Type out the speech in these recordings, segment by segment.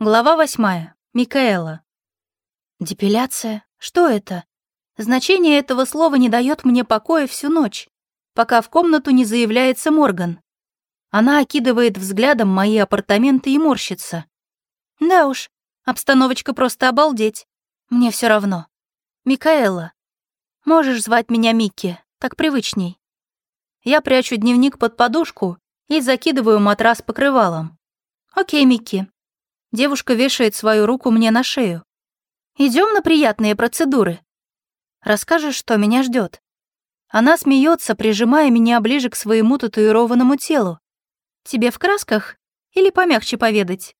Глава восьмая. Микаэла. Депиляция? Что это? Значение этого слова не дает мне покоя всю ночь, пока в комнату не заявляется Морган. Она окидывает взглядом мои апартаменты и морщится. Да уж, обстановочка просто обалдеть. Мне все равно. Микаэла. Можешь звать меня Микки, так привычней. Я прячу дневник под подушку и закидываю матрас покрывалом. Окей, Микки, Девушка вешает свою руку мне на шею. Идем на приятные процедуры. Расскажешь, что меня ждет. Она смеется, прижимая меня ближе к своему татуированному телу. Тебе в красках или помягче поведать?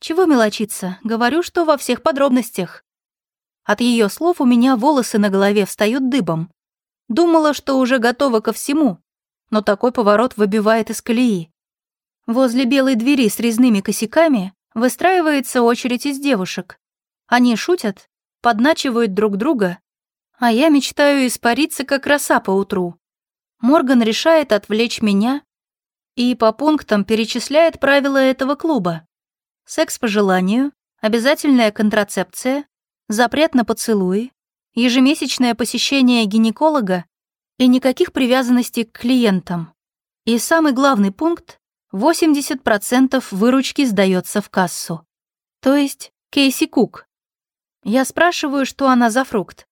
Чего мелочиться? Говорю, что во всех подробностях. От ее слов у меня волосы на голове встают дыбом. Думала, что уже готова ко всему, но такой поворот выбивает из колеи. Возле белой двери с резными косяками Выстраивается очередь из девушек. Они шутят, подначивают друг друга, а я мечтаю испариться, как роса по утру. Морган решает отвлечь меня и по пунктам перечисляет правила этого клуба. Секс по желанию, обязательная контрацепция, запрет на поцелуи, ежемесячное посещение гинеколога и никаких привязанностей к клиентам. И самый главный пункт 80% выручки сдается в кассу. То есть Кейси Кук. Я спрашиваю, что она за фрукт.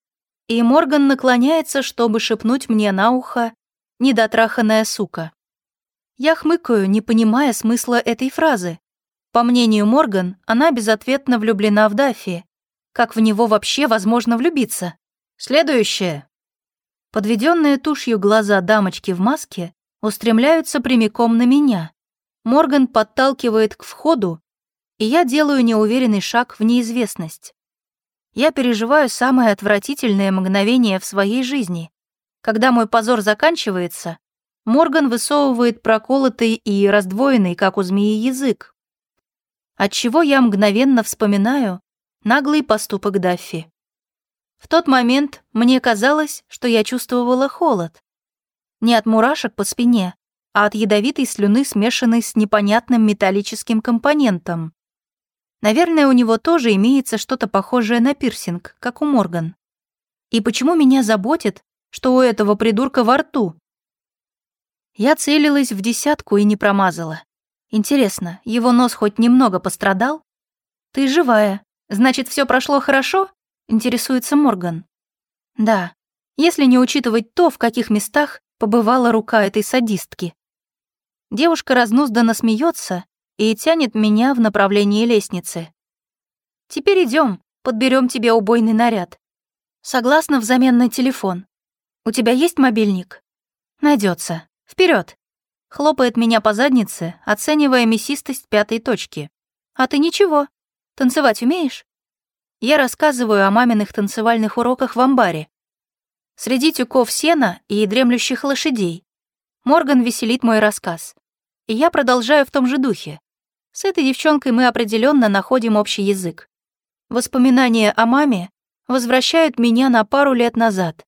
И Морган наклоняется, чтобы шепнуть мне на ухо «недотраханная сука». Я хмыкаю, не понимая смысла этой фразы. По мнению Морган, она безответно влюблена в Даффи. Как в него вообще возможно влюбиться? Следующее. Подведенные тушью глаза дамочки в маске устремляются прямиком на меня. Морган подталкивает к входу, и я делаю неуверенный шаг в неизвестность. Я переживаю самое отвратительное мгновение в своей жизни. Когда мой позор заканчивается, Морган высовывает проколотый и раздвоенный, как у змеи, язык. Отчего я мгновенно вспоминаю наглый поступок Даффи. В тот момент мне казалось, что я чувствовала холод. Не от мурашек по спине, а от ядовитой слюны, смешанной с непонятным металлическим компонентом. Наверное, у него тоже имеется что-то похожее на пирсинг, как у Морган. И почему меня заботит, что у этого придурка во рту? Я целилась в десятку и не промазала. Интересно, его нос хоть немного пострадал? Ты живая. Значит, все прошло хорошо? Интересуется Морган. Да, если не учитывать то, в каких местах побывала рука этой садистки. Девушка разнузданно смеется и тянет меня в направлении лестницы. «Теперь идем, подберем тебе убойный наряд. Согласна взамен на телефон. У тебя есть мобильник? Найдется. Вперед! Хлопает меня по заднице, оценивая мясистость пятой точки. А ты ничего. Танцевать умеешь? Я рассказываю о маминых танцевальных уроках в амбаре. Среди тюков сена и дремлющих лошадей. Морган веселит мой рассказ. И я продолжаю в том же духе. С этой девчонкой мы определенно находим общий язык. Воспоминания о маме возвращают меня на пару лет назад,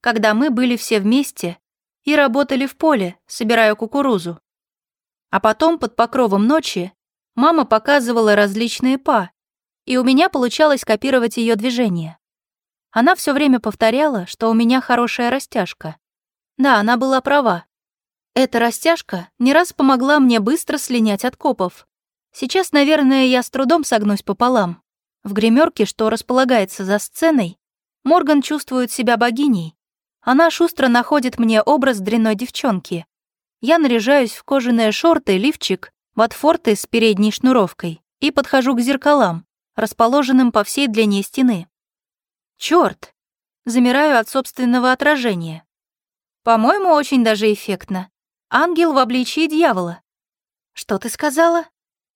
когда мы были все вместе и работали в поле, собирая кукурузу. А потом под покровом ночи мама показывала различные па, и у меня получалось копировать ее движения. Она все время повторяла, что у меня хорошая растяжка. Да, она была права. Эта растяжка не раз помогла мне быстро слинять от копов. Сейчас, наверное, я с трудом согнусь пополам. В гримерке, что располагается за сценой, Морган чувствует себя богиней. Она шустро находит мне образ дрянной девчонки. Я наряжаюсь в кожаные шорты, лифчик, ватфорты с передней шнуровкой и подхожу к зеркалам, расположенным по всей длине стены. Чёрт! Замираю от собственного отражения. По-моему, очень даже эффектно. Ангел в обличии дьявола. Что ты сказала?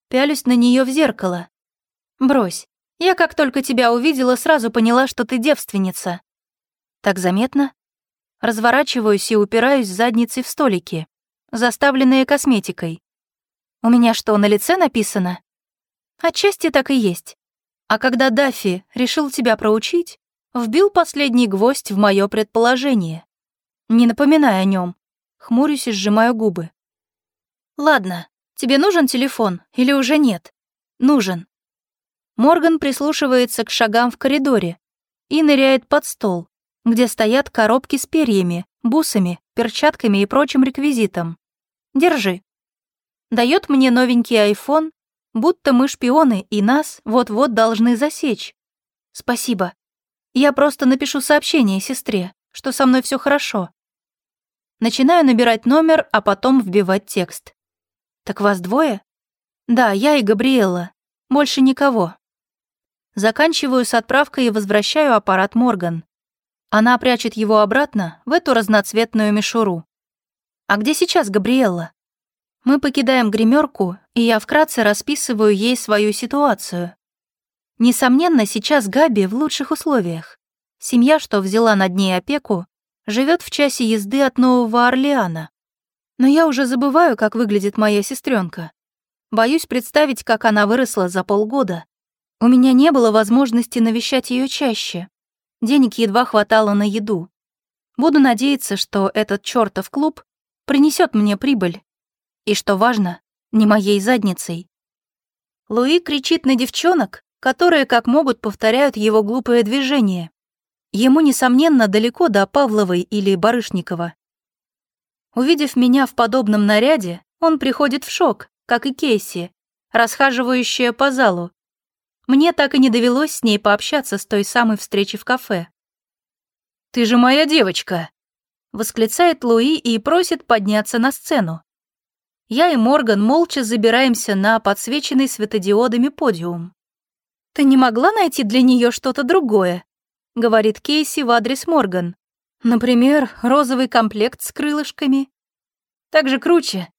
Пялюсь на нее в зеркало. Брось. Я как только тебя увидела, сразу поняла, что ты девственница. Так заметно? Разворачиваюсь и упираюсь задницей в столики, заставленные косметикой. У меня что, на лице написано? Отчасти так и есть. А когда Даффи решил тебя проучить, вбил последний гвоздь в мое предположение. Не напоминай о нем, Хмурюсь и сжимаю губы. «Ладно, тебе нужен телефон или уже нет?» «Нужен. Морган прислушивается к шагам в коридоре и ныряет под стол, где стоят коробки с перьями, бусами, перчатками и прочим реквизитом. Держи. Дает мне новенький айфон, будто мы шпионы и нас вот-вот должны засечь. Спасибо. Я просто напишу сообщение сестре, что со мной все хорошо. Начинаю набирать номер, а потом вбивать текст. Так вас двое? Да, я и Габриэла. Больше никого. Заканчиваю с отправкой и возвращаю аппарат Морган. Она прячет его обратно в эту разноцветную мишуру. А где сейчас Габриэлла? Мы покидаем гримерку, и я вкратце расписываю ей свою ситуацию. Несомненно, сейчас Габи в лучших условиях. Семья, что взяла над ней опеку, живет в часе езды от Нового Орлеана. Но я уже забываю, как выглядит моя сестренка. Боюсь представить, как она выросла за полгода. У меня не было возможности навещать ее чаще. Денег едва хватало на еду. Буду надеяться, что этот чертов клуб принесет мне прибыль и, что важно, не моей задницей. Луи кричит на девчонок, которые как могут повторяют его глупые движения. Ему, несомненно, далеко до Павловой или Барышникова. Увидев меня в подобном наряде, он приходит в шок, как и Кейси, расхаживающая по залу. Мне так и не довелось с ней пообщаться с той самой встречи в кафе. «Ты же моя девочка!» — восклицает Луи и просит подняться на сцену. Я и Морган молча забираемся на подсвеченный светодиодами подиум. «Ты не могла найти для нее что-то другое?» — говорит Кейси в адрес Морган. «Например, розовый комплект с крылышками. Так же круче.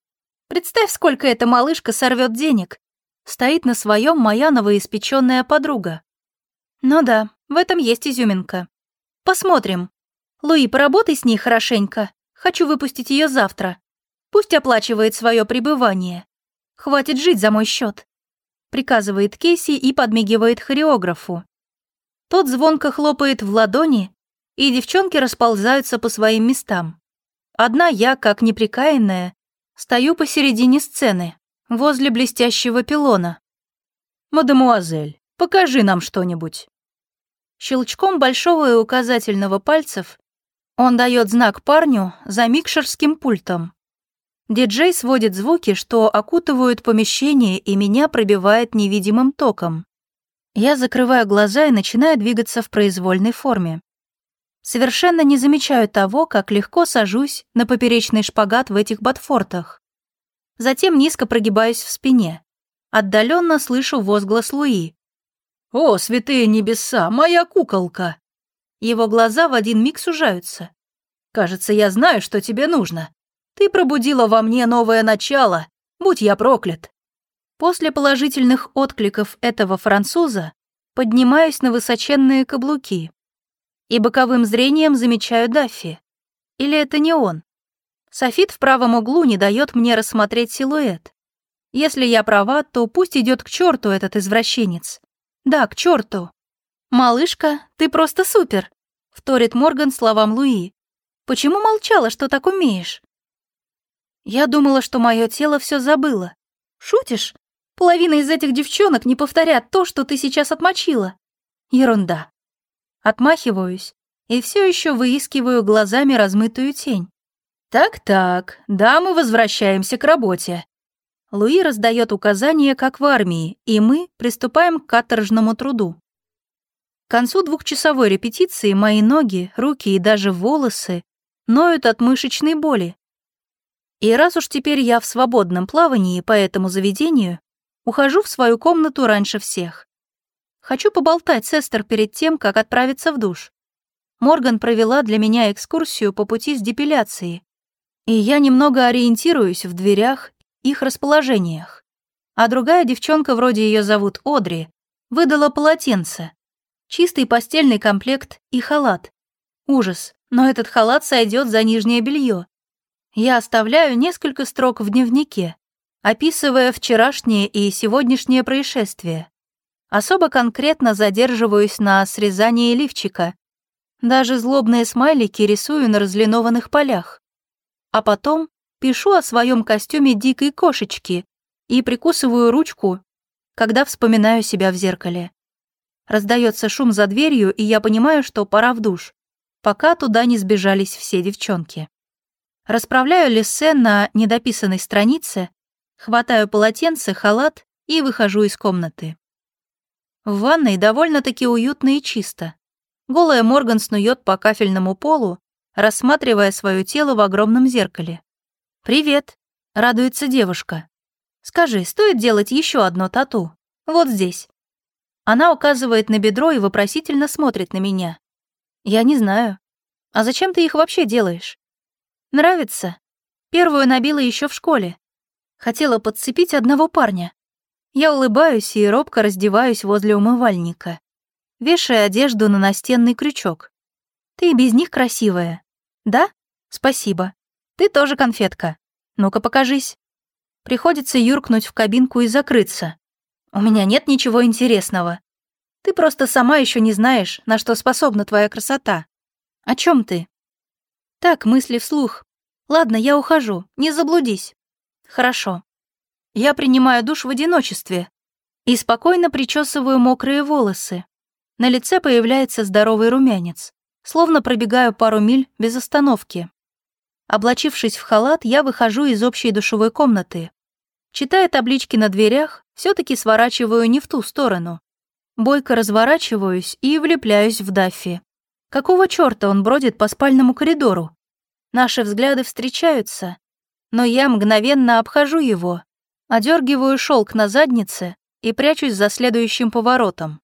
Представь, сколько эта малышка сорвет денег. Стоит на своем моя новоиспеченная подруга. Ну да, в этом есть изюминка. Посмотрим. Луи, поработай с ней хорошенько. Хочу выпустить ее завтра. Пусть оплачивает свое пребывание. Хватит жить за мой счет. Приказывает Кейси и подмигивает хореографу. Тот звонко хлопает в ладони, и девчонки расползаются по своим местам. Одна я, как неприкаянная, стою посередине сцены, возле блестящего пилона. «Мадемуазель, покажи нам что-нибудь». Щелчком большого и указательного пальцев он дает знак парню за микшерским пультом. Диджей сводит звуки, что окутывают помещение и меня пробивает невидимым током. Я закрываю глаза и начинаю двигаться в произвольной форме. Совершенно не замечаю того, как легко сажусь на поперечный шпагат в этих ботфортах. Затем низко прогибаюсь в спине. Отдаленно слышу возглас Луи. «О, святые небеса, моя куколка!» Его глаза в один миг сужаются. «Кажется, я знаю, что тебе нужно. Ты пробудила во мне новое начало, будь я проклят. После положительных откликов этого француза поднимаюсь на высоченные каблуки и боковым зрением замечаю Даффи. Или это не он? Софит в правом углу не дает мне рассмотреть силуэт. Если я права, то пусть идет к черту этот извращенец. Да, к черту. «Малышка, ты просто супер!» — вторит Морган словам Луи. «Почему молчала, что так умеешь?» Я думала, что мое тело все забыло. Шутишь? Половина из этих девчонок не повторят то, что ты сейчас отмочила. Ерунда. Отмахиваюсь и все еще выискиваю глазами размытую тень. Так-так, да, мы возвращаемся к работе. Луи раздает указания, как в армии, и мы приступаем к каторжному труду. К концу двухчасовой репетиции мои ноги, руки и даже волосы ноют от мышечной боли. И раз уж теперь я в свободном плавании по этому заведению, ухожу в свою комнату раньше всех. Хочу поболтать с Эстер перед тем, как отправиться в душ. Морган провела для меня экскурсию по пути с депиляцией, и я немного ориентируюсь в дверях, их расположениях. А другая девчонка, вроде ее зовут Одри, выдала полотенце, чистый постельный комплект и халат. Ужас, но этот халат сойдет за нижнее белье. Я оставляю несколько строк в дневнике, описывая вчерашнее и сегодняшнее происшествие. Особо конкретно задерживаюсь на срезании лифчика. Даже злобные смайлики рисую на разлинованных полях. А потом пишу о своем костюме дикой кошечки и прикусываю ручку когда вспоминаю себя в зеркале. Раздается шум за дверью, и я понимаю, что пора в душ, пока туда не сбежались все девчонки. Расправляю лиссе на недописанной странице, хватаю полотенце, халат и выхожу из комнаты. В ванной довольно-таки уютно и чисто. Голая Морган снует по кафельному полу, рассматривая свое тело в огромном зеркале. «Привет», — радуется девушка. «Скажи, стоит делать еще одно тату? Вот здесь». Она указывает на бедро и вопросительно смотрит на меня. Я не знаю. А зачем ты их вообще делаешь? Нравится. Первую набила еще в школе. Хотела подцепить одного парня. Я улыбаюсь и робко раздеваюсь возле умывальника, вешая одежду на настенный крючок. Ты без них красивая. Да? Спасибо. Ты тоже конфетка. Ну-ка покажись. Приходится юркнуть в кабинку и закрыться. У меня нет ничего интересного. Ты просто сама еще не знаешь, на что способна твоя красота. О чем ты? Так, мысли вслух. Ладно, я ухожу, не заблудись. Хорошо. Я принимаю душ в одиночестве и спокойно причесываю мокрые волосы. На лице появляется здоровый румянец, словно пробегаю пару миль без остановки. Облачившись в халат, я выхожу из общей душевой комнаты. Читая таблички на дверях, все таки сворачиваю не в ту сторону. Бойко разворачиваюсь и влепляюсь в Даффи. Какого чёрта он бродит по спальному коридору? Наши взгляды встречаются, но я мгновенно обхожу его, одергиваю шелк на заднице и прячусь за следующим поворотом.